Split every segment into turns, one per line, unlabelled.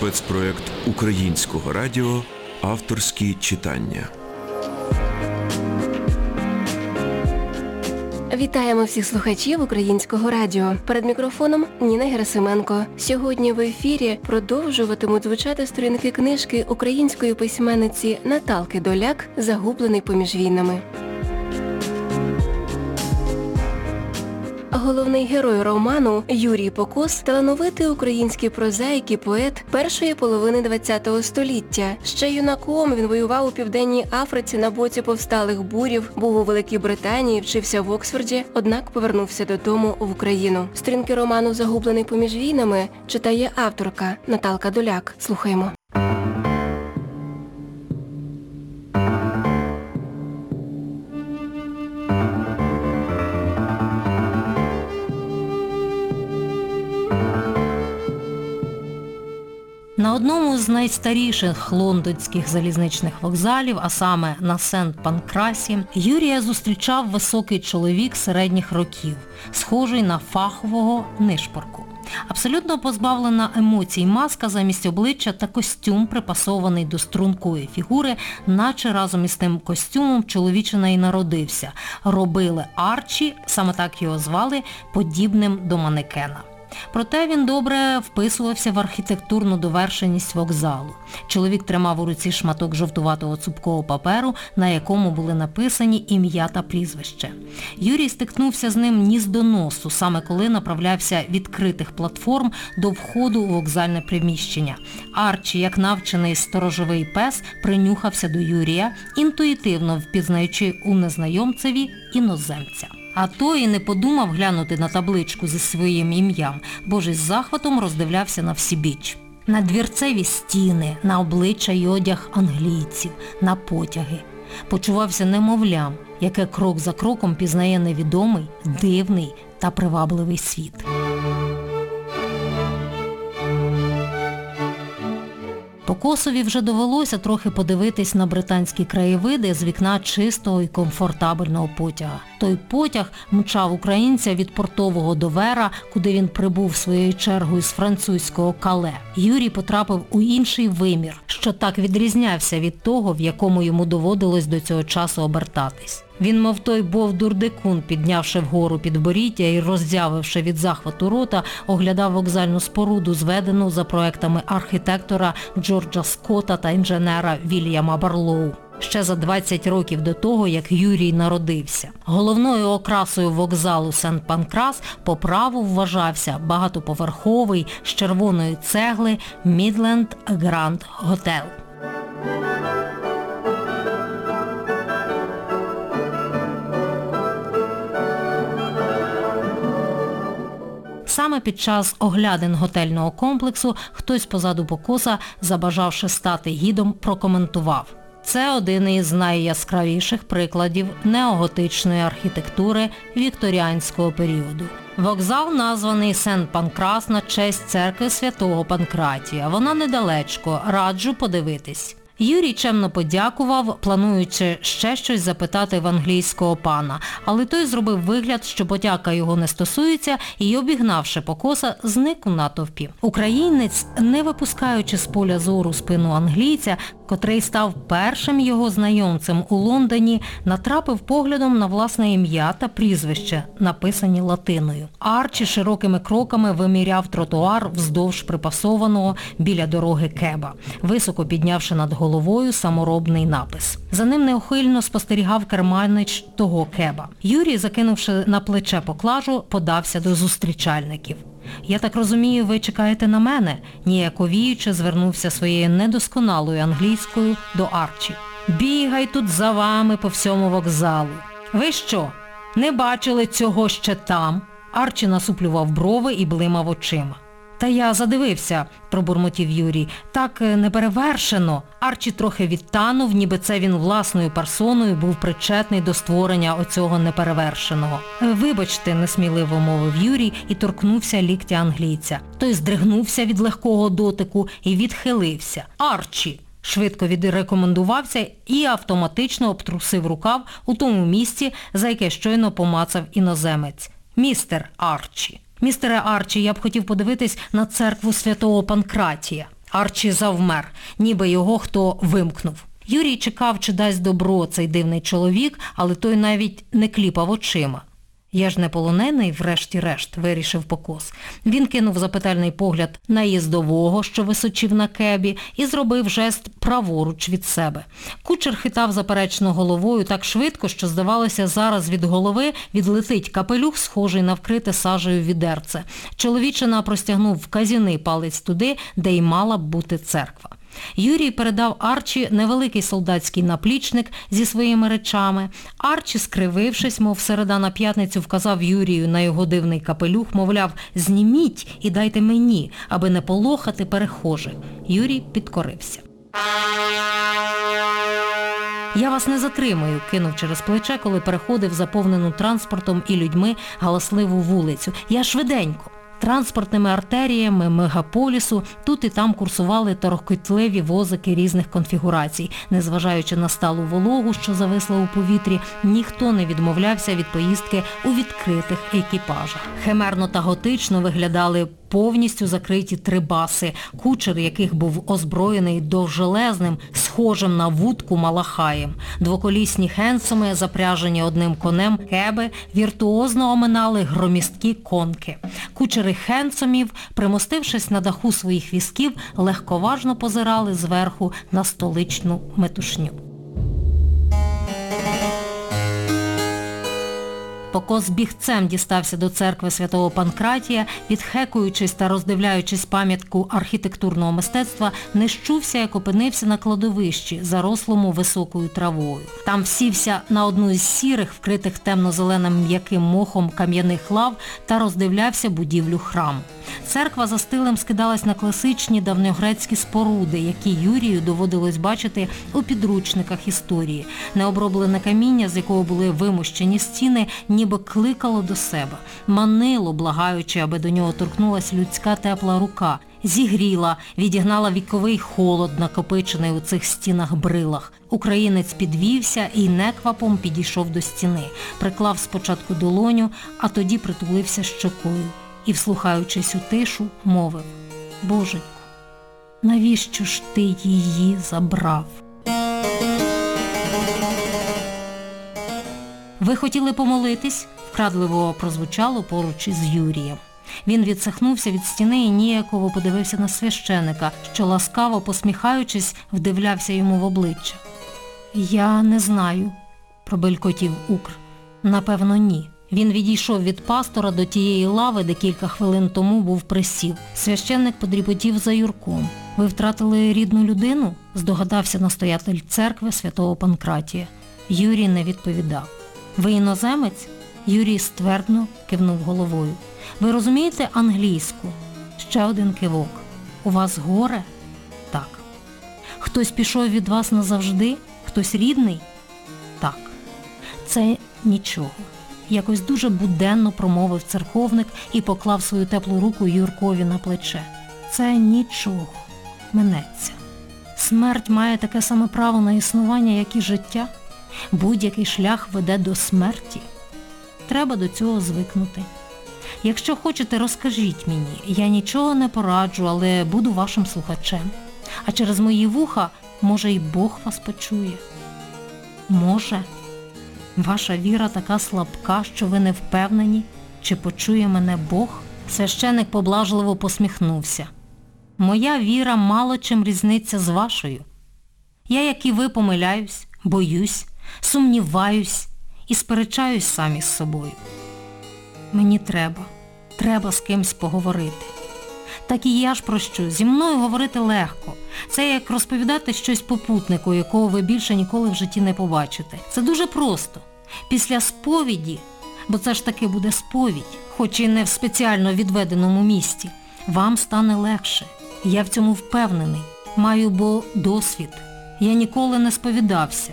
спецпроект Українського радіо Авторські читання.
Вітаємо всіх слухачів українського радіо. Перед мікрофоном Ніна Герасименко. Сьогодні в ефірі продовжуватимуть звучати сторінки книжки української письменниці Наталки Доляк Загублений поміж війнами. Головний герой роману Юрій Покос талановитий український прозаїк і поет першої половини ХХ століття. Ще юнаком він воював у Південній Африці на боці повсталих бурів, був у Великій Британії, вчився в Оксфорді, однак повернувся додому в Україну. Сторінки роману Загублений поміж війнами читає авторка Наталка Доляк. Слухаймо.
Одному з найстаріших лондонських залізничних вокзалів, а саме на Сент-Панкрасі, Юрія зустрічав високий чоловік середніх років, схожий на фахового нишпорку. Абсолютно позбавлена емоцій маска замість обличчя та костюм, припасований до стрункої фігури, наче разом із тим костюмом чоловічина і народився. Робили Арчі, саме так його звали, подібним до манекена. Проте він добре вписувався в архітектурну довершеність вокзалу. Чоловік тримав у руці шматок жовтуватого цупкого паперу, на якому були написані ім'я та прізвище. Юрій стикнувся з ним ніс до носу, саме коли направлявся відкритих платформ до входу у вокзальне приміщення. Арчі, як навчений сторожовий пес, принюхався до Юрія, інтуїтивно впізнаючи у незнайомцеві іноземця. А той і не подумав глянути на табличку зі своїм ім'ям, бо ж із захватом роздивлявся на всі біч. На двірцеві стіни, на обличчя й одяг англійців, на потяги. Почувався немовлям, яке крок за кроком пізнає невідомий, дивний та привабливий світ. Покосові вже довелося трохи подивитись на британські краєвиди з вікна чистого і комфортабельного потяга. Той потяг мчав українця від портового до Вера, куди він прибув своєю чергою з французького кале. Юрій потрапив у інший вимір, що так відрізнявся від того, в якому йому доводилось до цього часу обертатись. Він, мов той бовдур-дикун, піднявши вгору підборіддя і роззявивши від захвату рота, оглядав вокзальну споруду, зведену за проектами архітектора Джорджа Скотта та інженера Вільяма Барлоу. Ще за 20 років до того, як Юрій народився. Головною окрасою вокзалу Сент-Панкрас по праву вважався багатоповерховий з червоної цегли Мідленд Гранд Готел. Саме під час оглядин готельного комплексу хтось позаду покоса, забажавши стати гідом, прокоментував. Це один із найяскравіших прикладів неоготичної архітектури вікторіанського періоду. Вокзал названий Сент-Панкрас на честь церкви святого Панкратія. Вона недалечко, раджу подивитись. Юрій чемно подякував, плануючи ще щось запитати в англійського пана, але той зробив вигляд, що подяка його не стосується і, обігнавши покоса, зник у натовпі. Українець, не випускаючи з поля зору спину англійця, котрий став першим його знайомцем у Лондоні, натрапив поглядом на власне ім'я та прізвище, написані латиною. Арчі широкими кроками виміряв тротуар вздовж припасованого біля дороги Кеба, високо піднявши над головою саморобний напис. За ним неухильно спостерігав керманич того Кеба. Юрій, закинувши на плече поклажу, подався до зустрічальників. Я так розумію, ви чекаєте на мене, ніяковіючи звернувся своєю недосконалою англійською до Арчі. Бігай тут за вами по всьому вокзалу. Ви що, не бачили цього ще там? Арчі насуплював брови і блимав очима. Та я задивився, пробурмотів Юрій. Так е, неперевершено. Арчі трохи відтанув, ніби це він власною персоною був причетний до створення оцього неперевершеного. «Е, вибачте, несміливо мовив Юрій і торкнувся ліктя англійця. Той здригнувся від легкого дотику і відхилився. Арчі! Швидко відрекомендувався і автоматично обтрусив рукав у тому місці, за яке щойно помацав іноземець. Містер Арчі. Містере Арчі, я б хотів подивитись на церкву святого Панкратія. Арчі завмер, ніби його хто вимкнув. Юрій чекав, чи дасть добро цей дивний чоловік, але той навіть не кліпав очима. Я ж не полонений, врешті-решт, вирішив покос. Він кинув запитальний погляд на їздового, що височив на кебі, і зробив жест праворуч від себе. Кучер хитав заперечно головою так швидко, що, здавалося, зараз від голови відлетить капелюх, схожий на вкрите сажею відерце. Чоловічина простягнув вказівний палець туди, де й мала б бути церква. Юрій передав Арчі невеликий солдатський наплічник зі своїми речами. Арчі, скривившись, мов середа на п'ятницю, вказав Юрію на його дивний капелюх, мовляв, зніміть і дайте мені, аби не полохати перехожих. Юрій підкорився. Я вас не затримую, кинув через плече, коли переходив заповнену транспортом і людьми галасливу вулицю. Я швиденько. Транспортними артеріями мегаполісу тут і там курсували торохкітливі возики різних конфігурацій. Незважаючи на сталу вологу, що зависла у повітрі, ніхто не відмовлявся від поїздки у відкритих екіпажах. Химерно та готично виглядали повністю закриті три баси, кучер яких був озброєний довжелезним, схожим на вудку малахаєм. Двоколісні хенсоми, запряжені одним конем, кеби, віртуозно оминали громісткі конки. Кучери хенсомів, примостившись на даху своїх візків, легковажно позирали зверху на столичну метушню. Покос бігцем дістався до церкви святого Панкратія, відхекуючись та роздивляючись пам'ятку архітектурного мистецтва, не як опинився на кладовищі, зарослому високою травою. Там всівся на одну із сірих, вкритих темно-зеленим м'яким мохом кам'яних лав та роздивлявся будівлю храму. Церква за стилем скидалась на класичні давньогрецькі споруди, які Юрію доводилось бачити у підручниках історії. Необроблене каміння, з якого були вимощені стіни, ніби кликало до себе, манило, благаючи, аби до нього торкнулась людська тепла рука, зігріла, відігнала віковий холод, накопичений у цих стінах-брилах. Українець підвівся і неквапом підійшов до стіни, приклав спочатку долоню, а тоді притулився щокою і, вслухаючись у тишу, мовив «Боженьку, навіщо ж ти її забрав?» Ви хотіли помолитись? Вкрадливо прозвучало поруч із Юрієм. Він відсахнувся від стіни і ніяково подивився на священика, що ласкаво посміхаючись, вдивлявся йому в обличчя. Я не знаю, пробелькотів Укр. Напевно, ні. Він відійшов від пастора до тієї лави, де кілька хвилин тому був присів. Священник подріпотів за Юрком. Ви втратили рідну людину? здогадався настоятель церкви святого Панкратія. Юрій не відповідав. Ви іноземець? Юрій ствердно кивнув головою. Ви розумієте англійську? Ще один кивок. У вас горе? Так. Хтось пішов від вас назавжди? Хтось рідний? Так. Це нічого. Якось дуже буденно промовив церковник і поклав свою теплу руку Юркові на плече. Це нічого. Минеться. Смерть має таке саме право на існування, як і життя. Будь-який шлях веде до смерті. Треба до цього звикнути. Якщо хочете, розкажіть мені. Я нічого не пораджу, але буду вашим слухачем. А через мої вуха, може, й Бог вас почує. Може. Ваша віра така слабка, що ви не впевнені, чи почує мене Бог? Священик поблажливо посміхнувся. Моя віра мало чим різниця з вашою. Я, як і ви, помиляюсь, боюсь, сумніваюсь і сперечаюсь сам із собою. Мені треба, треба з кимсь поговорити. Так і я ж про що, зі мною говорити легко. Це як розповідати щось попутнику, якого ви більше ніколи в житті не побачите. Це дуже просто. Після сповіді, бо це ж таки буде сповідь, хоч і не в спеціально відведеному місті, вам стане легше. Я в цьому впевнений. Маю бо досвід. Я ніколи не сповідався.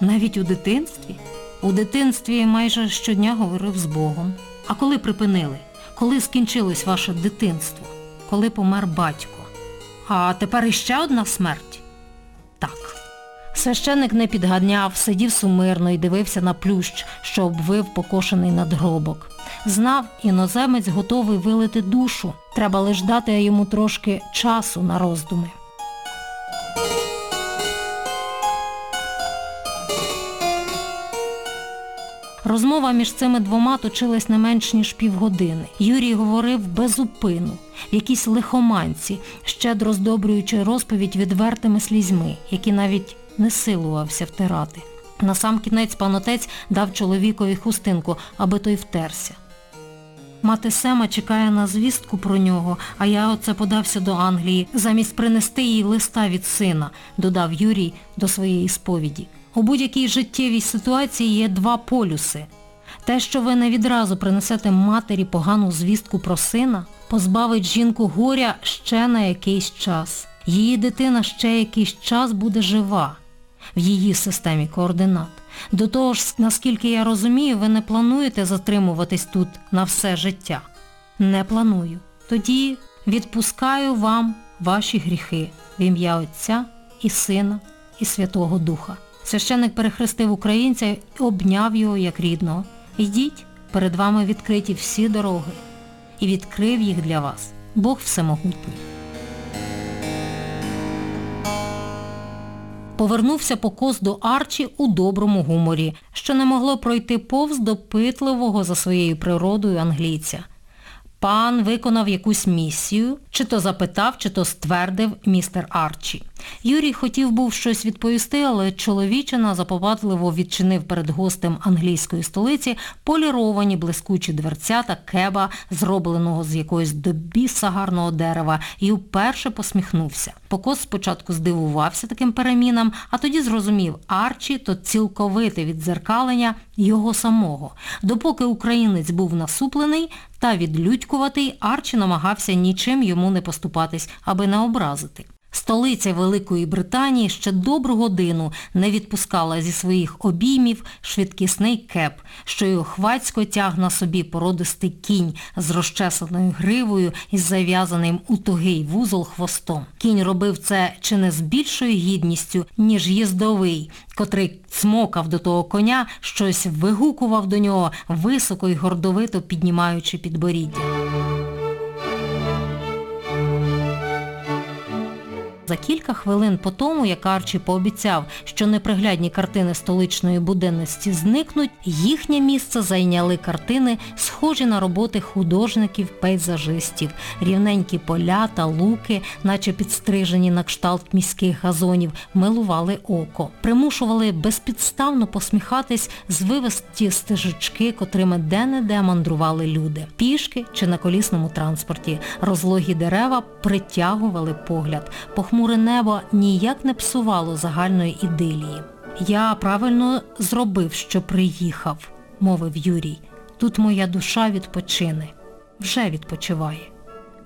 Навіть у дитинстві. У дитинстві майже щодня говорив з Богом. А коли припинили? Коли скінчилось ваше дитинство? Коли помер батько? А тепер іще одна смерть? Так. Священик не підганяв, сидів сумирно і дивився на плющ, що обвив покошений надгробок. Знав, іноземець готовий вилити душу. Треба лиш дати йому трошки часу на роздуми. Розмова між цими двома точилась не менш ніж півгодини. Юрій говорив безупину, в якійсь лихоманці, щедро здобрюючи розповідь відвертими слізьми, які навіть не силувався втирати. Насамкінець пан отець дав чоловікові хустинку, аби той втерся. Мати Сема чекає на звістку про нього, а я оце подався до Англії, замість принести їй листа від сина, додав Юрій до своєї сповіді. У будь-якій життєвій ситуації є два полюси. Те, що ви не відразу принесете матері погану звістку про сина, позбавить жінку горя ще на якийсь час. Її дитина ще якийсь час буде жива в її системі координат. До того ж, наскільки я розумію, ви не плануєте затримуватись тут на все життя. Не планую. Тоді відпускаю вам ваші гріхи в ім'я Отця і Сина і Святого Духа. Священник перехрестив українця і обняв його як рідного. Йдіть, перед вами відкриті всі дороги. І відкрив їх для вас Бог Всемогутній. Повернувся покос до Арчі у доброму гуморі, що не могло пройти повз допитливого за своєю природою англійця. Пан виконав якусь місію, чи то запитав, чи то ствердив містер Арчі. Юрій хотів був щось відповісти, але чоловічина заповадливо відчинив перед гостем англійської столиці поліровані блискучі дверцята кеба, зробленого з якогось до біса гарного дерева, і вперше посміхнувся. Покос спочатку здивувався таким перемінам, а тоді зрозумів, Арчі то цілковите віддзеркалення його самого. Допоки українець був насуплений та відлюдькуватий, Арчі намагався нічим йому не поступатись, аби не образити. Столиця Великої Британії ще добру годину не відпускала зі своїх обіймів швидкісний кеп, що й охвацько тяг на собі породистий кінь з розчесаною гривою і зав'язаним у тугий вузол хвостом. Кінь робив це чи не з більшою гідністю, ніж їздовий, котрий цмокав до того коня, щось вигукував до нього, високо й гордовито піднімаючи підборіддя. За кілька хвилин по тому, як Арчі пообіцяв, що неприглядні картини столичної буденності зникнуть, їхнє місце зайняли картини, схожі на роботи художників-пейзажистів, рівненькі поля та луки, наче підстрижені на кшталт міських газонів, милували око, примушували безпідставно посміхатись звивисті стежечки, котрими де-не-де мандрували люди. Пішки чи на колісному транспорті. Розлогі дерева притягували погляд. Похмуре небо ніяк не псувало загальної ідилії. Я правильно зробив, що приїхав, мовив Юрій. Тут моя душа відпочине. Вже відпочиває.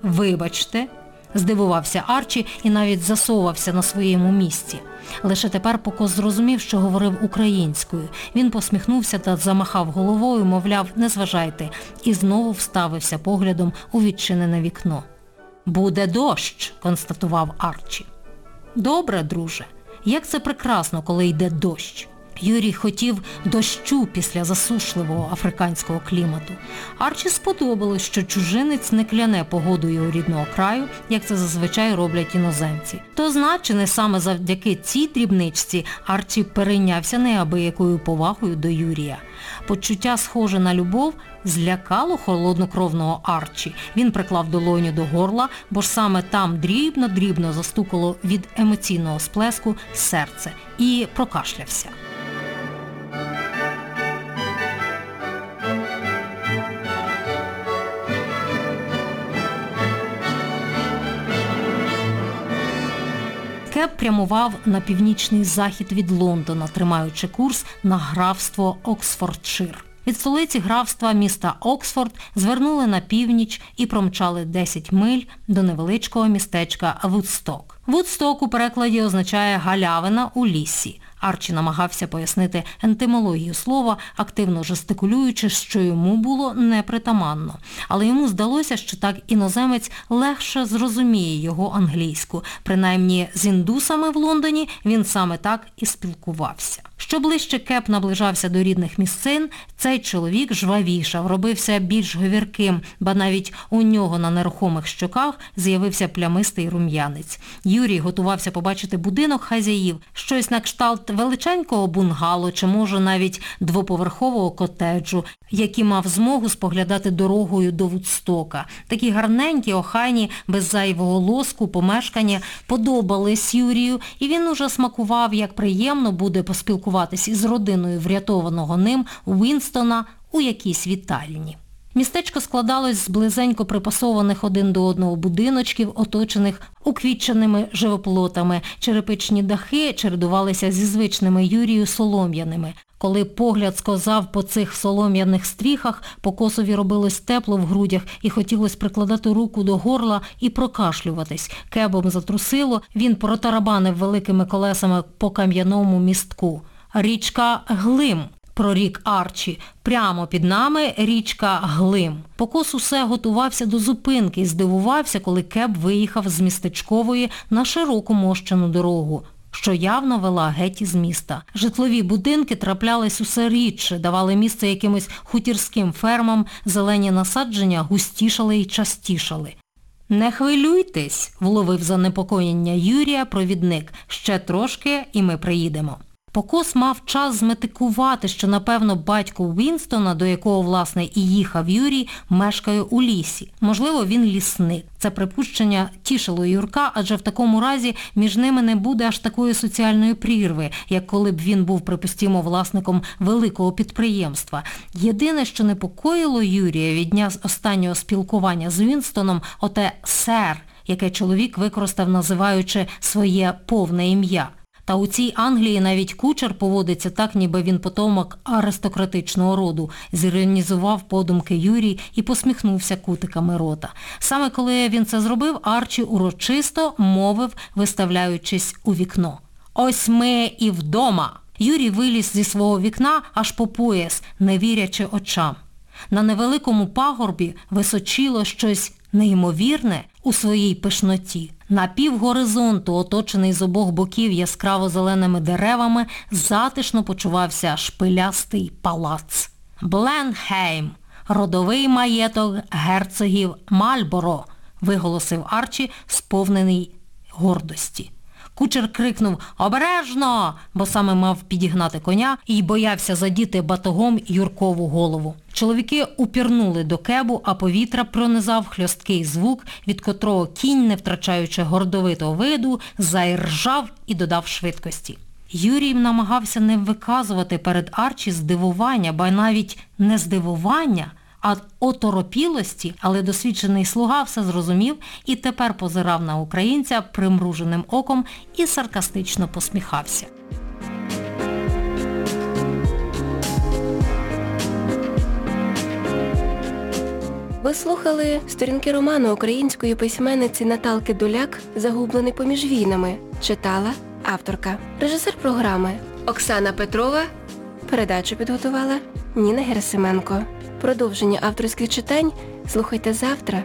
Вибачте, здивувався Арчі і навіть засовувався на своєму місці. Лише тепер Покос зрозумів, що говорив українською. Він посміхнувся та замахав головою, мовляв, не зважайте, і знову вставився поглядом у відчинене вікно. Буде дощ, констатував Арчі. Добре, друже, як це прекрасно, коли йде дощ. Юрій хотів дощу після засушливого африканського клімату. Арчі сподобалось, що чужинець не кляне погоду його рідного краю, як це зазвичай роблять іноземці. То значить, не саме завдяки цій дрібничці Арчі перейнявся неабиякою повагою до Юрія. Почуття, схоже на любов, злякало холоднокровного Арчі. Він приклав долоню до горла, бо ж саме там дрібно-дрібно застукало від емоційного сплеску серце і прокашлявся. Прямував на північний захід від Лондона, тримаючи курс на графство Оксфордшир. Від столиці графства міста Оксфорд звернули на північ і промчали 10 миль до невеличкого містечка Вудсток. Вудсток у перекладі означає галявина у лісі. Арчі намагався пояснити ентимологію слова, активно жестикулюючи, що йому було непритаманно. Але йому здалося, що так іноземець легше зрозуміє його англійську. Принаймні з індусами в Лондоні він саме так і спілкувався. Що ближче Кеп наближався до рідних місцин, цей чоловік жвавішав, робився більш говірким, ба навіть у нього на нерухомих щоках з'явився плямистий рум'янець. Юрій готувався побачити будинок хазяїв, щось на кшталт величенького бунгало чи може навіть двоповерхового котеджу, який мав змогу споглядати дорогою до Вудстока. Такі гарненькі, охайні, без зайвого лоску, помешкання подобались Юрію, і він уже смакував, як приємно буде поспілкуватись із родиною врятованого ним Уінстона у якійсь вітальні. Містечко складалось з близенько припасованих один до одного будиночків, оточених уквітченими живоплотами. Черепичні дахи чередувалися зі звичними Юрію солом'яними. Коли погляд сковзав по цих солом'яних стріхах, по косові робилось тепло в грудях і хотілося прикладати руку до горла і прокашлюватись. Кебом затрусило, він протарабанив великими колесами по кам'яному містку. Річка Глим прорік Арчі. Прямо під нами річка Глим. Покос усе готувався до зупинки і здивувався, коли Кеб виїхав з містечкової на широку мощену дорогу, що явно вела геть із міста. Житлові будинки траплялись усе рідше, давали місце якимось хутірським фермам, зелені насадження густішали і частішали. Не хвилюйтесь, вловив занепокоєння Юрія провідник. Ще трошки і ми приїдемо. Покос мав час зметикувати, що, напевно, батько Вінстона, до якого, власне, і їхав Юрій, мешкає у лісі. Можливо, він лісник. Це припущення тішило Юрка, адже в такому разі між ними не буде аж такої соціальної прірви, як коли б він був, припустімо, власником великого підприємства. Єдине, що непокоїло Юрія від дня останнього спілкування з Вінстоном, оте «сер», яке чоловік використав, називаючи своє повне ім'я. Та у цій Англії навіть кучер поводиться так, ніби він потомок аристократичного роду, зіронізував подумки Юрій і посміхнувся кутиками рота. Саме коли він це зробив, Арчі урочисто мовив, виставляючись у вікно. Ось ми і вдома. Юрій виліз зі свого вікна аж по пояс, не вірячи очам. На невеликому пагорбі височило щось неймовірне у своїй пишноті. На півгоризонту, оточений з обох боків яскраво-зеленими деревами, затишно почувався шпилястий палац. Бленхейм, родовий маєток герцогів Мальборо, виголосив Арчі, сповнений гордості. Кучер крикнув «Обережно!», бо саме мав підігнати коня і боявся задіти батогом Юркову голову. Чоловіки упірнули до кебу, а повітря пронизав хльосткий звук, від котрого кінь, не втрачаючи гордовитого виду, заіржав і додав швидкості. Юрій намагався не виказувати перед Арчі здивування, ба навіть не здивування, а оторопілості, але досвідчений слуга все зрозумів і тепер позирав на українця примруженим оком і саркастично посміхався.
Ви слухали сторінки роману української письменниці Наталки Доляк «Загублений поміж війнами». Читала авторка. Режисер програми Оксана Петрова. Передачу підготувала Ніна Герасименко. Продовження авторських читань слухайте завтра.